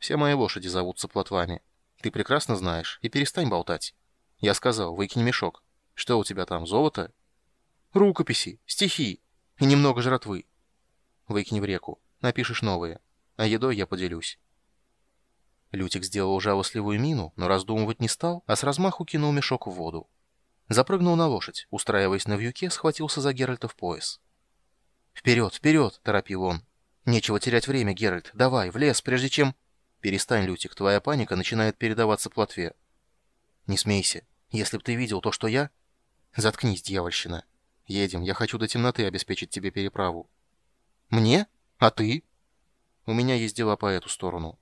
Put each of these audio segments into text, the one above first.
Все мои лошади зовутся плотвами. Ты прекрасно знаешь, и перестань болтать. Я сказал, выкини мешок. Что у тебя там, золото? Рукописи, стихи и немного жратвы. Выкинь в реку, напишешь новые, а едой я поделюсь. Лютик сделал жалостливую мину, но раздумывать не стал, а с размаху кинул мешок в воду. Запрыгнул на лошадь, устраиваясь на вьюке, схватился за Геральта в пояс. «Вперед, вперед!» — торопил он. «Нечего терять время, Геральт. Давай, в лес, прежде чем...» «Перестань, Лютик, твоя паника начинает передаваться плотве». «Не смейся. Если б ты видел то, что я...» «Заткнись, дьявольщина. Едем, я хочу до темноты обеспечить тебе переправу». «Мне? А ты?» «У меня есть дела по эту сторону».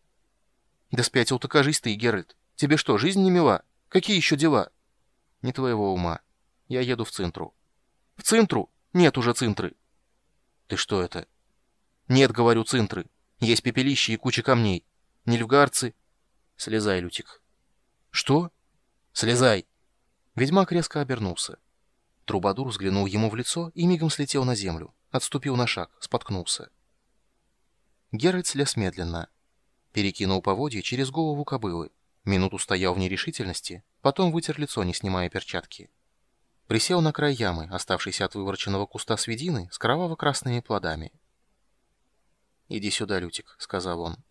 «Да спятил ты, кажись ты, Геральт. Тебе что, жизнь не мила? Какие еще дела?» «Не твоего ума. Я еду в Цинтру». «В Цинтру? Нет уже Цинтры». «Ты что это?» «Нет, говорю, Цинтры. Есть пепелище и куча камней. Нильфгарцы...» «Слезай, Лютик». «Что?» «Слезай!» Ведьмак резко обернулся. Трубадур взглянул ему в лицо и мигом слетел на землю. Отступил на шаг, споткнулся. Геральт слез медленно. Перекинул поводья через голову кобылы. Минуту стоял в нерешительности, потом вытер лицо, не снимая перчатки. Присел на край ямы, оставшейся от вывороченного куста свидины, с кроваво-красными плодами. «Иди сюда, Лютик», — сказал он.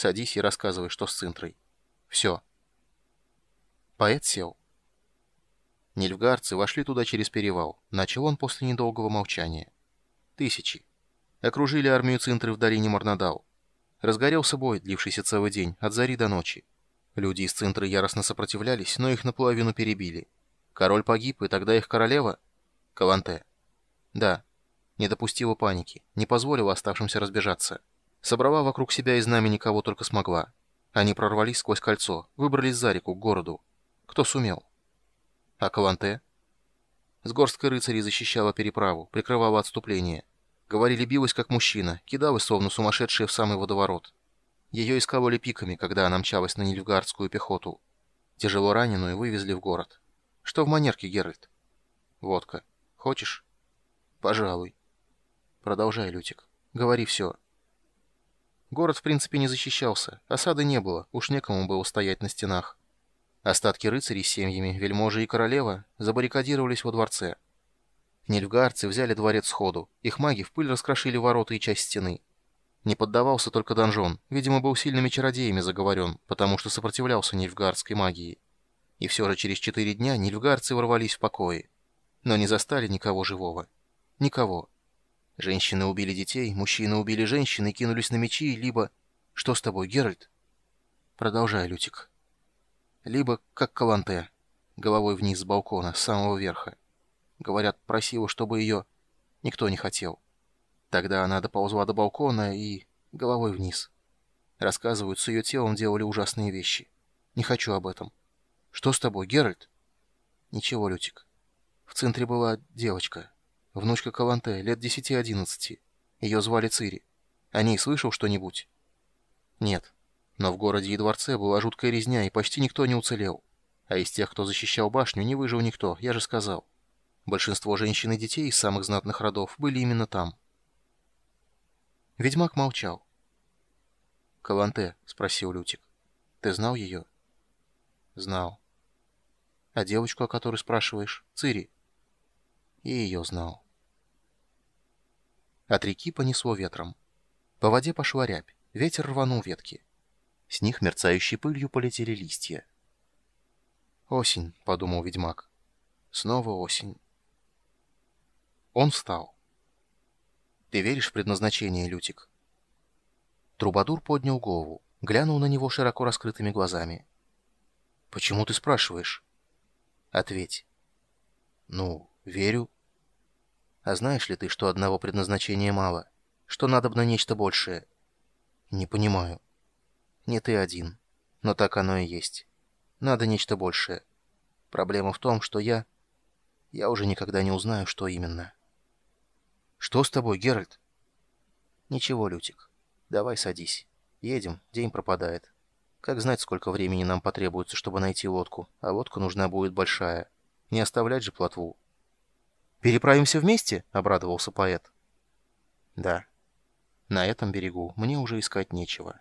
«Садись и рассказывай, что с Цинтрой. Все». Поэт сел. Нильфгарцы вошли туда через перевал. Начал он после недолгого молчания. Тысячи. Окружили армию Цинтры в долине Марнадал. Разгорелся бой, длившийся целый день, от зари до ночи. Люди из Цинтры яростно сопротивлялись, но их наполовину перебили. Король погиб, и тогда их королева... Каланте. Да. Не допустила паники, не позволила оставшимся разбежаться. Собрала вокруг себя из знамени кого только смогла. Они прорвались сквозь кольцо, выбрались за реку, к городу. Кто сумел? А Каланте? С горсткой рыцарей защищала переправу, прикрывала отступление. Говорили, билась как мужчина, кидалась, словно сумасшедшая в самый водоворот. Ее искололи пиками, когда она мчалась на Нильфгардскую пехоту. Тяжело раненую вывезли в город. Что в манерке, Геральт? Водка. Хочешь? Пожалуй. Продолжай, Лютик. Говори все. Город, в принципе, не защищался. Осады не было, уж некому было стоять на стенах. Остатки рыцарей с семьями, вельможи и королева забаррикадировались во дворце. Нильфгаарцы взяли дворец сходу. Их маги в пыль раскрошили ворота и часть стены. Не поддавался только донжон. Видимо, был сильными чародеями заговорен, потому что сопротивлялся нильфгаардской магии. И все же через четыре дня нильфгаарцы ворвались в покои. Но не застали никого живого. Никого. Женщины убили детей, мужчины убили женщин и кинулись на мечи, либо... Что с тобой, Геральт? Продолжай, Лютик. Либо, как Каланте, головой вниз с балкона, с самого верха. Говорят, просила, чтобы ее... Никто не хотел. Тогда она доползла до балкона и... головой вниз. Рассказывают, с ее телом делали ужасные вещи. Не хочу об этом. Что с тобой, Геральт? Ничего, Лютик. В центре была девочка. Внучка Каланте, лет десяти-одиннадцати. Ее звали Цири. О ней слышал что-нибудь? Нет. Но в городе и дворце была жуткая резня, и почти никто не уцелел. А из тех, кто защищал башню, не выжил никто, я же сказал. Большинство женщин и детей из самых знатных родов были именно там. Ведьмак молчал. «Каланте?» — спросил Лютик. «Ты знал ее?» «Знал». «А девочку, о которой спрашиваешь? Цири?» «И ее знал». От реки понесло ветром. По воде пошла рябь, ветер рванул ветки. С них мерцающей пылью полетели листья. «Осень», — подумал ведьмак. «Снова осень». Он встал. «Ты веришь в предназначение, Лютик?» Трубадур поднял голову, глянул на него широко раскрытыми глазами. «Почему ты спрашиваешь?» «Ответь». «Ну, верю». «А знаешь ли ты, что одного предназначения мало? Что надо бы на нечто большее?» «Не понимаю». «Не ты один. Но так оно и есть. Надо нечто большее. Проблема в том, что я... Я уже никогда не узнаю, что именно». «Что с тобой, Геральт?» «Ничего, Лютик. Давай садись. Едем, день пропадает. Как знать, сколько времени нам потребуется, чтобы найти лодку, а лодка нужна будет большая. Не оставлять же плотву». «Переправимся вместе?» — обрадовался поэт. «Да. На этом берегу мне уже искать нечего».